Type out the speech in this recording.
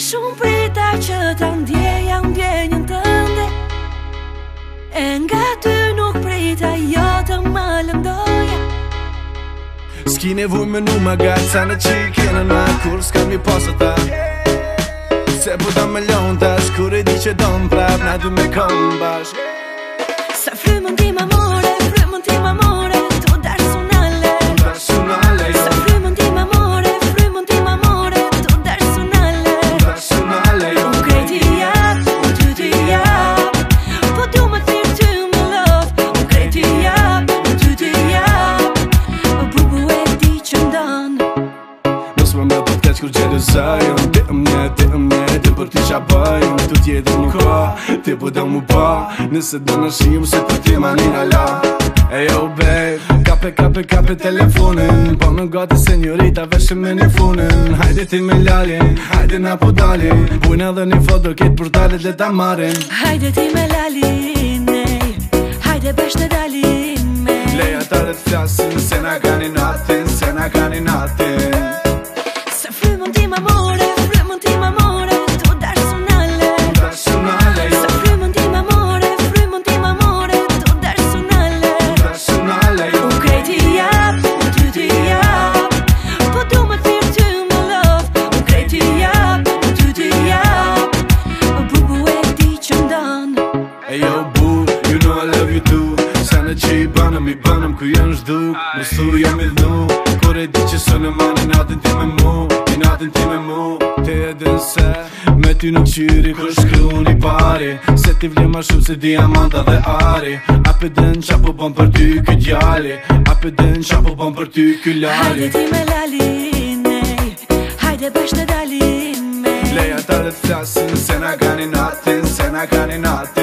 shumë prita që të ndjeja në të tënde E nga ty nuk prita jo të më lëndoja Ski nevoj me nuk më sa në qikë në në kur s'ka mi ta, Se po të me lëndas kur e di që do më prap na du me kom bashkë zajon Ti mne, ti mne, ti për ti qa bëjon Tu tjetër nuk ka, ti për po dhe mu pa Nëse dhe në shimë, se për ti ma një nala Ejo hey, oh, babe Kape, kape, kape telefonin Po në gati senjorita, një me një funin Hajde ti me lalin, hajde na po dalin Bujna dhe një foto, kitë dhe ta marin Hajde ti me lalin, ej Hajde bashkë të dalin me Leja talet flasin, se na my mood. banëm i banëm ku janë zhduk Mërësu jam i dhnu kore di që sënë manë në natën ti me mu në natën ti me mu Te edhe nëse Me ty nuk qyri kër shkru një pari Se ti vlim ma shumë se diamanta dhe ari A për dën qa po bon për ty kë gjalli A për dën qa po bon për ty kë lari Hajde ti me laline Hajde bësh të dalime Leja ta dhe flasin Se na ka një natin Se na ka një natin